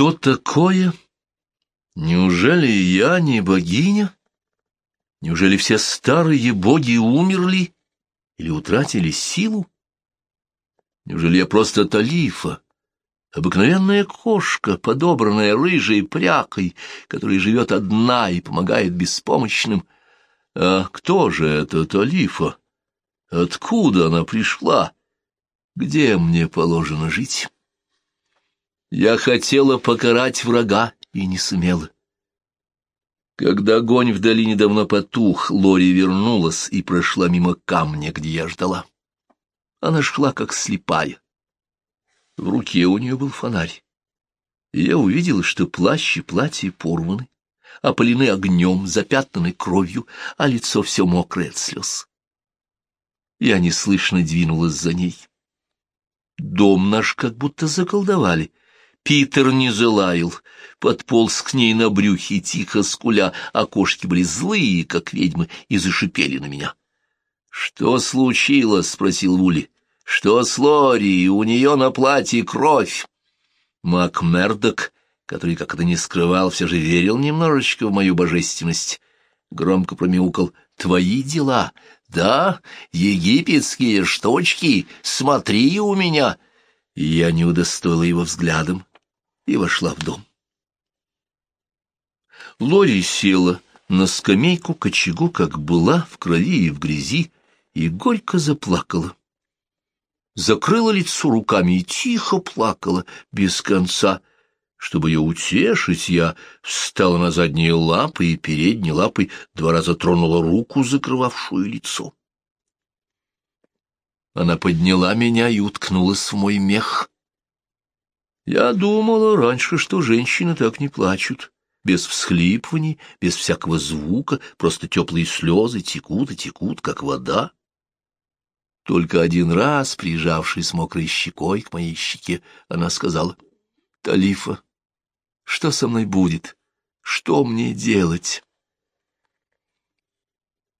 Что такое? Неужели я не богиня? Неужели все старые боги умерли или утратили силу? Неужели я просто талифа, обыкновенная кошка, подобранная рыжей прякой, которая живет одна и помогает беспомощным? А кто же эта талифа? Откуда она пришла? Где мне положено жить? Я хотела покарать врага и не сумела. Когда огонь в долине давно потух, Лори вернулась и прошла мимо камня, где я ждала. Она шла, как слепая. В руке у нее был фонарь. Я увидела, что плащ и платье порваны, опалены огнем, запятнаны кровью, а лицо все мокрое от слез. Я неслышно двинулась за ней. Дом наш как будто заколдовали. Питер не залаял, подполз к ней на брюхе, тихо скуля, а кошки были злые, как ведьмы, и зашипели на меня. — Что случилось? — спросил Вули. — Что с Лори? У нее на платье кровь. Мак Мердок, который, как это не скрывал, все же верил немножечко в мою божественность, громко промяукал. — Твои дела? Да, египетские штучки, смотри у меня. я не удостоила его взглядом и вошла в дом. Лори села на скамейку к очагу, как была, в крови и в грязи, и горько заплакала. Закрыла лицо руками и тихо плакала без конца. Чтобы ее утешить, я встала на задние лапы и передней лапой два раза тронула руку, закрывавшую лицо. Она подняла меня и уткнулась в мой мех. Я думала раньше, что женщины так не плачут, без всхлипываний, без всякого звука, просто теплые слезы текут и текут, как вода. Только один раз, прижавшись мокрой щекой к моей щеке, она сказала, «Талифа, что со мной будет? Что мне делать?»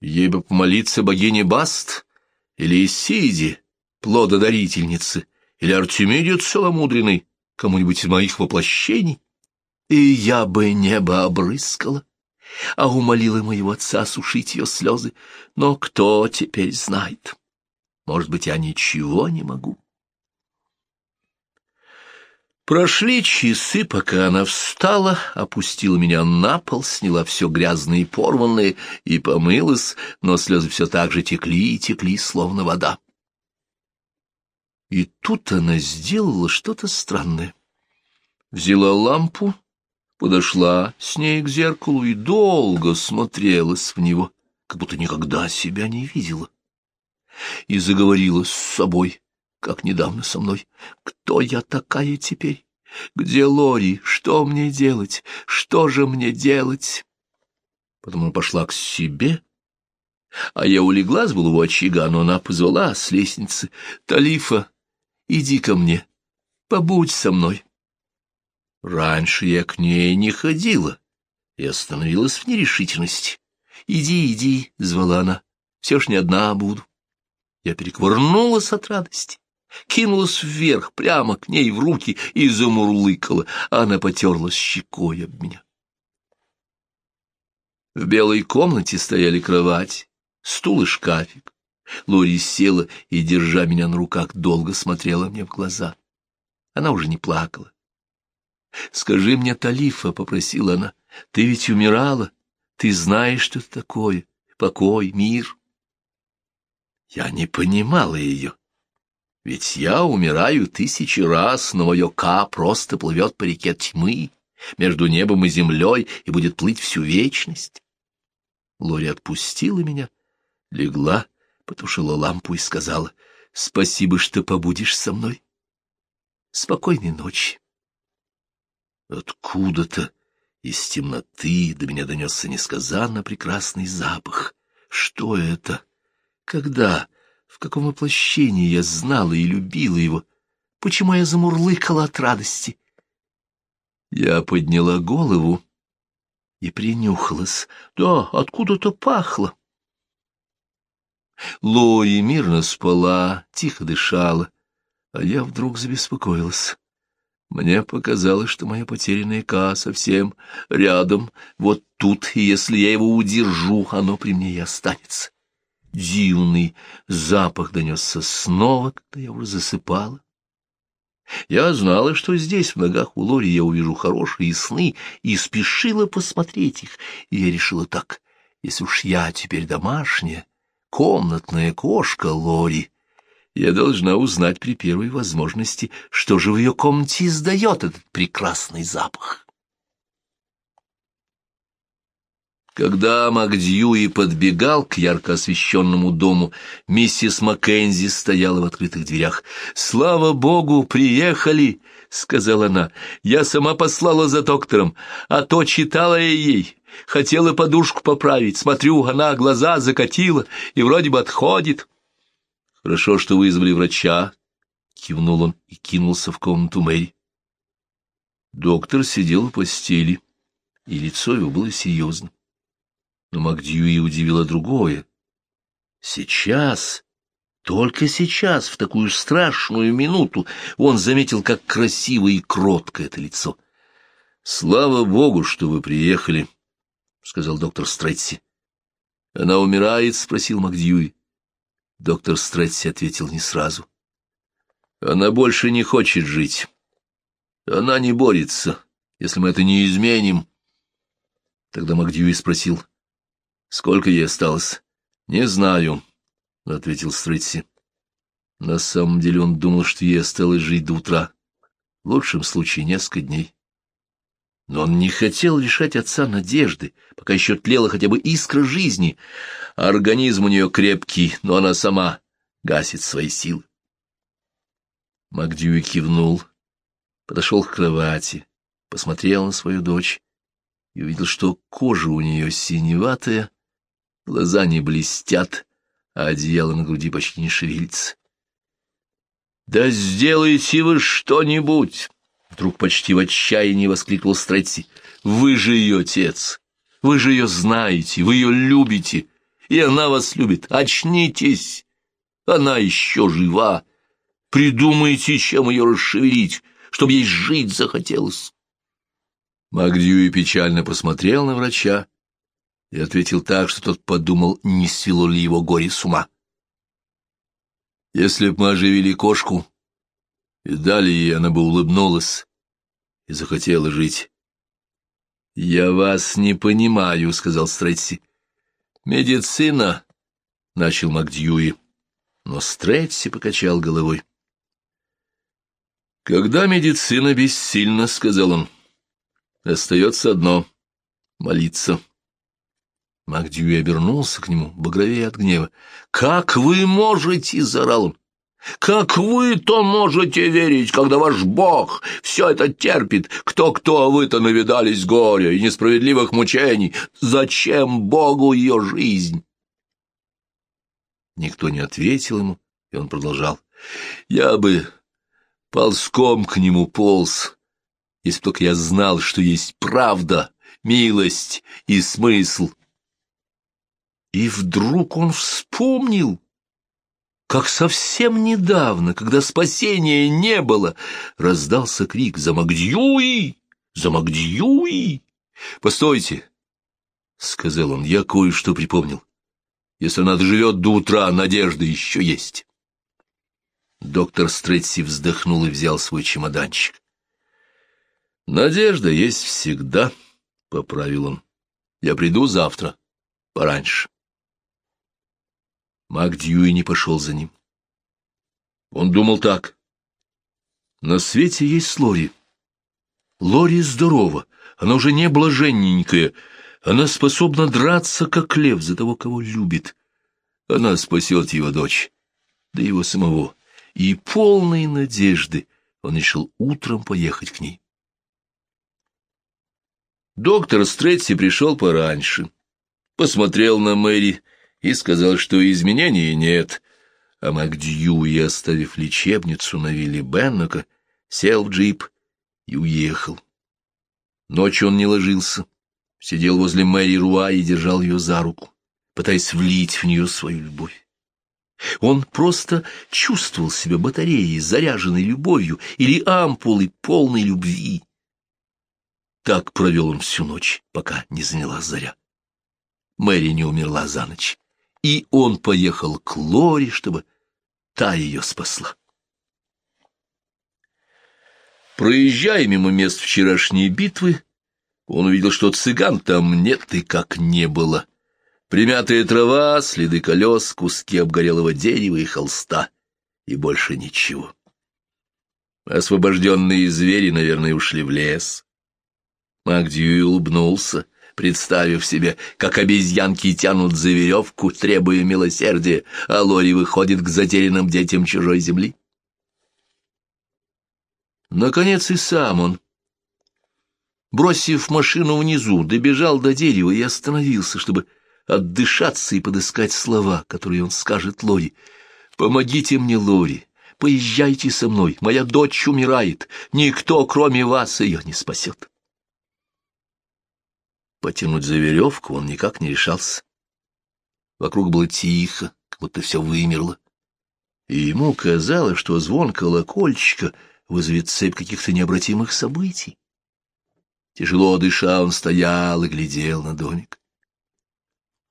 Ей бы помолиться богине Баст или Исиде, плододарительнице, или Артемиде Целомудренной, кому-нибудь из моих воплощений, и я бы небо обрыскала, а умолила моего отца сушить ее слезы. Но кто теперь знает? Может быть, я ничего не могу. Прошли часы, пока она встала, опустила меня на пол, сняла все грязное и порванное и помылась, но слезы все так же текли и текли, словно вода. И тут она сделала что-то странное. Взяла лампу, подошла с ней к зеркалу и долго смотрелась в него, как будто никогда себя не видела. И заговорила с собой, как недавно со мной. Кто я такая теперь? Где Лори? Что мне делать? Что же мне делать? Потом она пошла к себе, а я улеглась было у очага, но она позвала с лестницы. «Талифа, иди ко мне, побудь со мной». Раньше я к ней не ходила и остановилась в нерешительности. «Иди, иди», — звала она, — «все ж не одна буду». Я переквырнулась от радости, кинулась вверх, прямо к ней в руки и замурлыкала. Она потерлась щекой об меня. В белой комнате стояли кровать, стул и шкафик. Лори села и, держа меня на руках, долго смотрела мне в глаза. Она уже не плакала. — Скажи мне, Талифа, — попросила она, — ты ведь умирала, ты знаешь, что это такое, покой, мир. Я не понимала ее. Ведь я умираю тысячи раз, но мое Ка просто плывет по реке тьмы между небом и землей и будет плыть всю вечность. Лори отпустила меня, легла, потушила лампу и сказала, «Спасибо, что побудешь со мной. Спокойной ночи». Откуда-то из темноты до меня донесся несказанно прекрасный запах. Что это? Когда? В каком воплощении я знала и любила его? Почему я замурлыкала от радости? Я подняла голову и принюхалась. Да, откуда-то пахло. Лори мирно спала, тихо дышала, а я вдруг забеспокоилась. Мне показалось, что моя потерянная Ка совсем рядом, вот тут, и если я его удержу, оно при мне и останется. Дивный запах донесся снова, когда я уже засыпала. Я знала, что здесь, в ногах у Лори, я увижу хорошие сны, и спешила посмотреть их, и я решила так, если уж я теперь домашняя, комнатная кошка Лори, я должна узнать при первой возможности, что же в ее комнате издает этот прекрасный запах. Когда Макдьюи подбегал к ярко освещенному дому, миссис Маккензи стояла в открытых дверях. «Слава богу, приехали!» — сказала она. «Я сама послала за доктором, а то читала я ей. Хотела подушку поправить. Смотрю, она глаза закатила и вроде бы отходит». «Хорошо, что вызвали врача», — кивнул он и кинулся в комнату Мэри. Доктор сидел в постели, и лицо его было серьезным. Но Макдьюи удивило другое. Сейчас, только сейчас, в такую страшную минуту, он заметил, как красиво и кротко это лицо. — Слава богу, что вы приехали, — сказал доктор Стретси. — Она умирает? — спросил Макдьюи. Доктор Стретси ответил не сразу. — Она больше не хочет жить. Она не борется, если мы это не изменим. Тогда Макдьюи спросил, Сколько ей осталось? Не знаю, — ответил Стритси. На самом деле он думал, что ей осталось жить до утра. В лучшем случае несколько дней. Но он не хотел лишать отца надежды, пока еще тлела хотя бы искра жизни. Организм у нее крепкий, но она сама гасит свои силы. Макдьюи кивнул, подошел к кровати, посмотрел на свою дочь и увидел, что кожа у нее синеватая, глаза не блестят, а одеяло на груди почти не шевелится. «Да сделайте вы что-нибудь!» Вдруг почти в отчаянии воскликнул Стретси. «Вы же ее отец! Вы же ее знаете, вы ее любите, и она вас любит. Очнитесь! Она еще жива! Придумайте, чем ее расшевелить, чтобы ей жить захотелось!» Магдьюи печально посмотрел на врача, и ответил так, что тот подумал, не свело ли его горе с ума. Если б мы оживили кошку и дали ей, она бы улыбнулась и захотела жить. — Я вас не понимаю, — сказал Стретси. — Медицина, — начал Макдьюи, но Стретси покачал головой. — Когда медицина бессильна, — сказал он, — остается одно — молиться. — Макдьюи обернулся к нему, багровее от гнева. «Как вы можете?» — заорал он. «Как вы-то можете верить, когда ваш Бог все это терпит? Кто-кто, а вы-то навидались горя и несправедливых мучений? Зачем Богу ее жизнь?» Никто не ответил ему, и он продолжал. «Я бы ползком к нему полз, если только я знал, что есть правда, милость и смысл». И вдруг он вспомнил, как совсем недавно, когда спасения не было, раздался крик «За Магдьюи! За Магдьюи!» «Постойте!» — сказал он, — я кое-что припомнил. Если она доживет до утра, надежда еще есть. Доктор Стретси вздохнул и взял свой чемоданчик. «Надежда есть всегда», — поправил он. «Я приду завтра, пораньше». Мак не пошел за ним. Он думал так. На свете есть Лори. Лори здорова, она уже не блаженненькая, она способна драться, как лев, за того, кого любит. Она спасет его дочь, да его самого. И полной надежды он решил утром поехать к ней. Доктор Стретси пришел пораньше, посмотрел на Мэри и сказал, что изменений нет, а Макдьюи, оставив лечебницу на вилле Беннока, сел в джип и уехал. Ночью он не ложился, сидел возле Мэри Руа и держал ее за руку, пытаясь влить в нее свою любовь. Он просто чувствовал себя батареей, заряженной любовью, или ампулой, полной любви. Так провел он всю ночь, пока не заняла заря. Мэри не умерла за ночь, и он поехал к Лоре, чтобы та ее спасла. Проезжая мимо мест вчерашней битвы, он увидел, что цыган там нет и как не было. Примятая трава, следы колес, куски обгорелого дерева и холста, и больше ничего. Освобожденные звери, наверное, ушли в лес. Магдьюи улыбнулся, представив себе, как обезьянки тянут за веревку, требуя милосердия, а Лори выходит к затерянным детям чужой земли. Наконец и сам он, бросив машину внизу, добежал до дерева и остановился, чтобы отдышаться и подыскать слова, которые он скажет Лори. «Помогите мне, Лори, поезжайте со мной, моя дочь умирает, никто, кроме вас, ее не спасет». Потянуть за веревку он никак не решался. Вокруг было тихо, как будто все вымерло. И ему казалось, что звон колокольчика вызовет цепь каких-то необратимых событий. Тяжело дыша, он стоял и глядел на домик.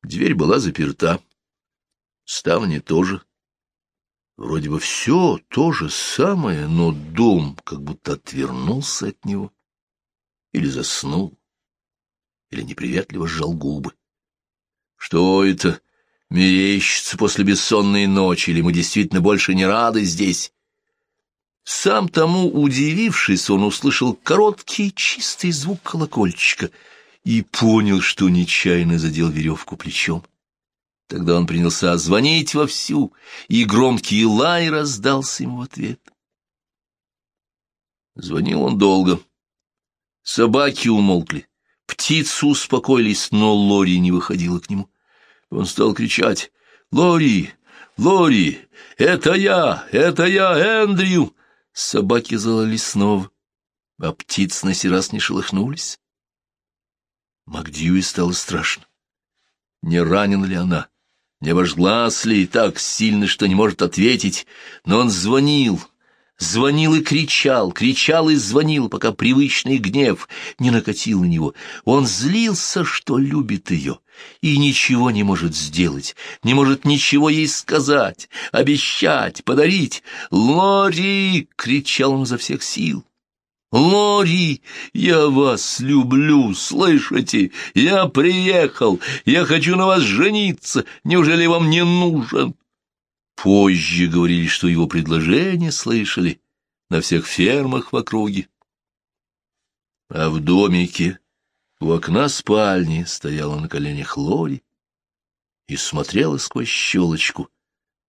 Дверь была заперта, ставни тоже. Вроде бы все то же самое, но дом как будто отвернулся от него. Или заснул, или неприветливо сжал губы. Что это? Мерещится после бессонной ночи, или мы действительно больше не рады здесь? Сам тому удивившись, он услышал короткий чистый звук колокольчика — и понял, что нечаянно задел веревку плечом. Тогда он принялся звонить вовсю, и громкий лай раздался ему в ответ. Звонил он долго. Собаки умолкли, птицы успокоились, но Лори не выходила к нему. Он стал кричать «Лори! Лори! Это я! Это я, Эндрю!» Собаки залались снова, а птицы на сей раз не шелохнулись. Магдьюи стало страшно. Не ранена ли она? Не обожглась ли так сильно, что не может ответить? Но он звонил, звонил и кричал, кричал и звонил, пока привычный гнев не накатил на него. Он злился, что любит ее, и ничего не может сделать, не может ничего ей сказать, обещать, подарить. «Лори!» — кричал он изо всех сил. «Лори, я вас люблю, слышите? Я приехал, я хочу на вас жениться, неужели вам не нужен?» Позже говорили, что его предложение слышали на всех фермах в округе. А в домике у окна спальни стояла на коленях Лори и смотрела сквозь щелочку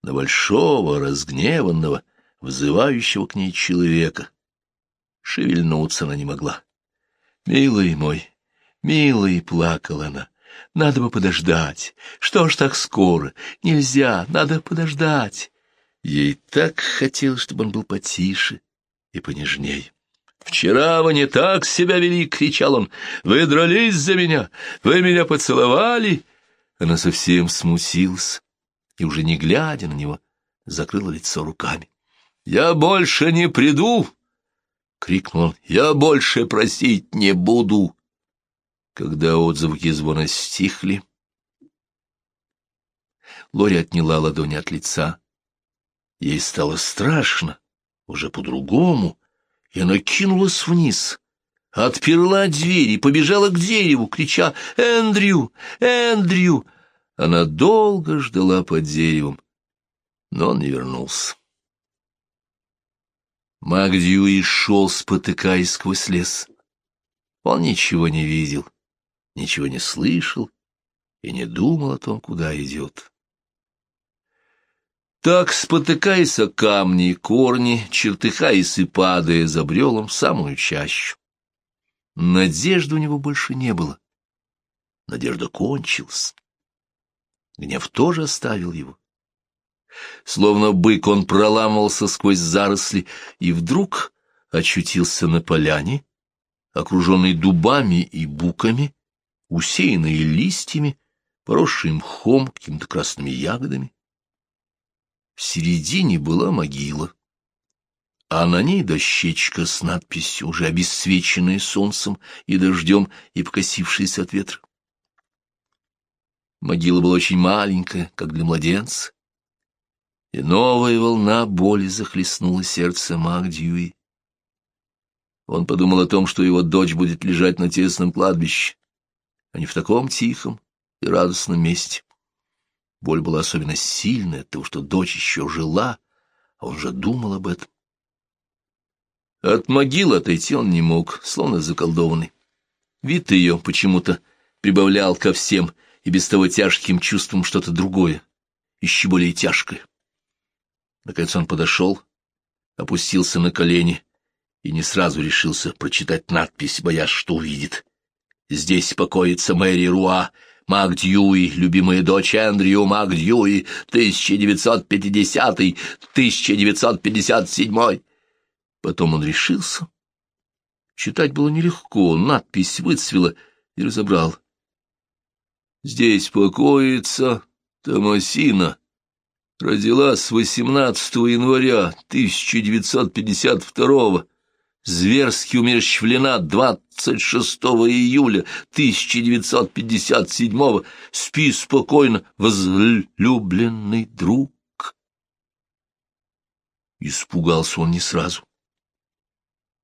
на большого, разгневанного, взывающего к ней человека Шевельнуться она не могла. «Милый мой, милый!» — плакала она. «Надо бы подождать. Что ж так скоро? Нельзя, надо подождать». Ей так хотелось, чтобы он был потише и понежней. «Вчера вы не так себя вели!» — кричал он. «Вы дрались за меня! Вы меня поцеловали!» Она совсем смутилась и, уже не глядя на него, закрыла лицо руками. «Я больше не приду!» — крикнул он. «Я больше просить не буду!» Когда отзвуки звона стихли, Лори отняла ладони от лица. Ей стало страшно, уже по-другому, и она кинулась вниз, отперла дверь и побежала к дереву, крича «Эндрю! Эндрю!» Она долго ждала под деревом, но он не вернулся. Мак шел, спотыкаясь сквозь лес. Он ничего не видел, ничего не слышал и не думал о том, куда идет. Так, спотыкаясь о камни и корни, чертыхаясь и падая, забрел он в самую чащу. Надежды у него больше не было. Надежда кончилась. Гнев тоже оставил его. Словно бык он проламывался сквозь заросли и вдруг очутился на поляне, окруженной дубами и буками, усеянной листьями, поросшей мхом, какими-то красными ягодами. В середине была могила, а на ней дощечка с надписью, уже обесцвеченная солнцем и дождем и покосившаяся от ветра. Могила была очень маленькая, как для младенца, и новая волна боли захлестнула сердце Магдьюи. Он подумал о том, что его дочь будет лежать на тесном кладбище, а не в таком тихом и радостном месте. Боль была особенно сильная от того, что дочь еще жила, а он же думал об этом. От могилы отойти он не мог, словно заколдованный. Вид ее почему-то прибавлял ко всем и без того тяжким чувствам что-то другое, еще более тяжкое. Наконец он подошел, опустился на колени и не сразу решился прочитать надпись, боясь, что увидит. Здесь покоится Мэри Руа, Мак Дьюи, любимая дочь Эндрю Мак Дьюи, 1950-1957. Потом он решился. Читать было нелегко, надпись выцвела и разобрал. Здесь покоится Томасина. Родилась 18 января 1952 зверски умерщвлена 26 июля 1957 Спи спокойно, возлюбленный друг. Испугался он не сразу.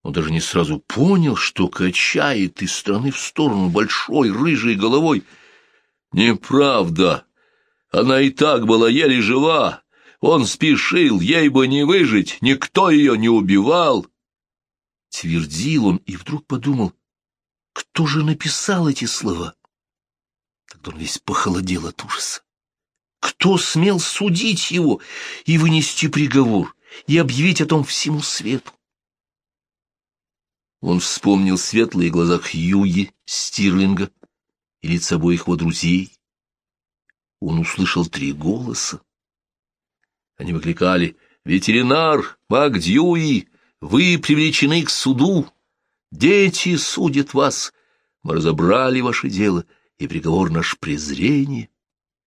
Он даже не сразу понял, что качает из стороны в сторону большой рыжей головой. Неправда. Она и так была еле жива. Он спешил, ей бы не выжить, никто ее не убивал. Твердил он и вдруг подумал, кто же написал эти слова? Тогда он весь похолодел от ужаса. Кто смел судить его и вынести приговор, и объявить о том всему свету? Он вспомнил светлые глаза Хьюги, Стирлинга и лица обоих его друзей. Он услышал три голоса. Они выкликали «Ветеринар! Макдьюи! Вы привлечены к суду! Дети судят вас! Мы разобрали ваше дело, и приговор наш презрение!»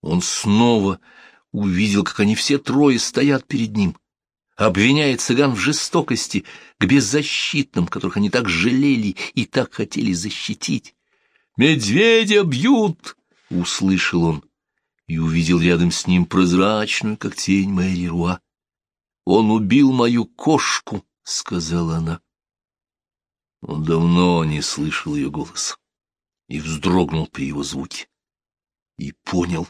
Он снова увидел, как они все трое стоят перед ним — обвиняет цыган в жестокости к беззащитным, которых они так жалели и так хотели защитить. «Медведя бьют!» — услышал он и увидел рядом с ним прозрачную, как тень Мэри Руа. «Он убил мою кошку», — сказала она. Он давно не слышал ее голос и вздрогнул при его звуке и понял,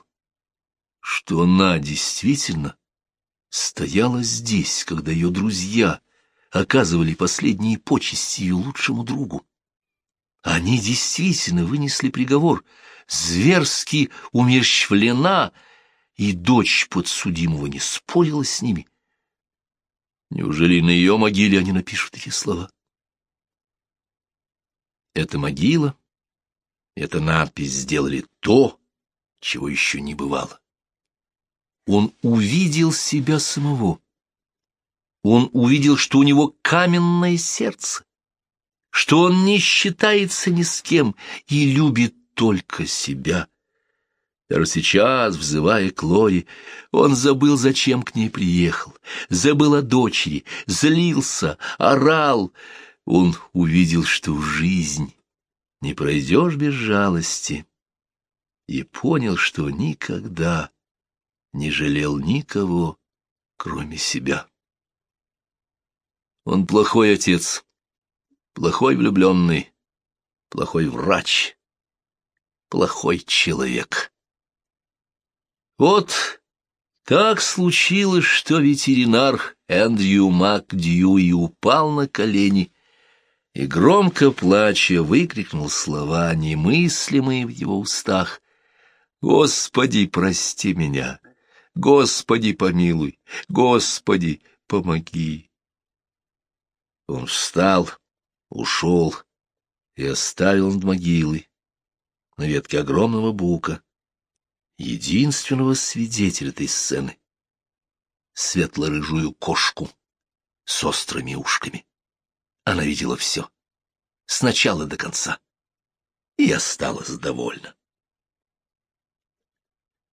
что она действительно стояла здесь, когда ее друзья оказывали последние почести ее лучшему другу. Они действительно вынесли приговор, зверски умерщвлена, и дочь подсудимого не спорила с ними. Неужели на ее могиле они напишут эти слова? Эта могила, эта надпись сделали то, чего еще не бывало он увидел себя самого. Он увидел, что у него каменное сердце, что он не считается ни с кем и любит только себя. Даже сейчас, взывая к Лоре, он забыл, зачем к ней приехал, забыл о дочери, злился, орал. Он увидел, что жизнь не пройдешь без жалости, и понял, что никогда не жалел никого, кроме себя. Он плохой отец, плохой влюбленный, плохой врач, плохой человек. Вот так случилось, что ветеринар Эндрю Макдьюи упал на колени и, громко плача, выкрикнул слова, немыслимые в его устах. «Господи, прости меня!» Господи, помилуй, Господи, помоги. Он встал, ушел и оставил над могилой на ветке огромного бука единственного свидетеля этой сцены — светло-рыжую кошку с острыми ушками. Она видела все, с начала до конца, и осталась довольна.